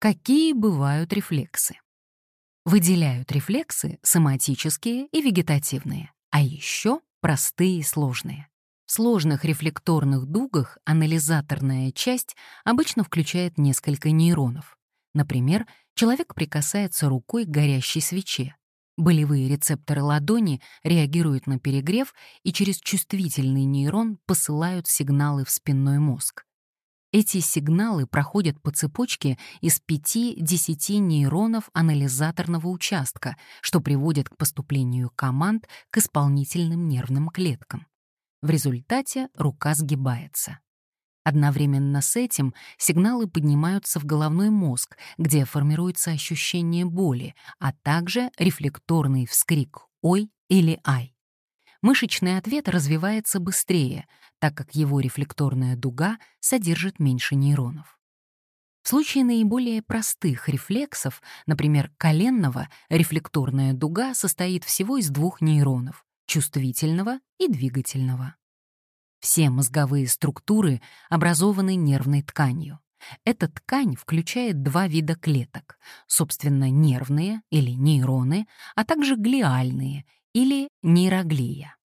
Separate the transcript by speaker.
Speaker 1: Какие бывают рефлексы? Выделяют рефлексы соматические и вегетативные, а еще простые и сложные. В сложных рефлекторных дугах анализаторная часть обычно включает несколько нейронов. Например, человек прикасается рукой к горящей свече. Болевые рецепторы ладони реагируют на перегрев и через чувствительный нейрон посылают сигналы в спинной мозг. Эти сигналы проходят по цепочке из 5-10 нейронов анализаторного участка, что приводит к поступлению команд к исполнительным нервным клеткам. В результате рука сгибается. Одновременно с этим сигналы поднимаются в головной мозг, где формируется ощущение боли, а также рефлекторный вскрик «Ой» или «Ай». Мышечный ответ развивается быстрее, так как его рефлекторная дуга содержит меньше нейронов. В случае наиболее простых рефлексов, например, коленного, рефлекторная дуга состоит всего из двух нейронов — чувствительного и двигательного. Все мозговые структуры образованы нервной тканью. Эта ткань включает два вида клеток, собственно, нервные или нейроны, а также глиальные или нейроглия.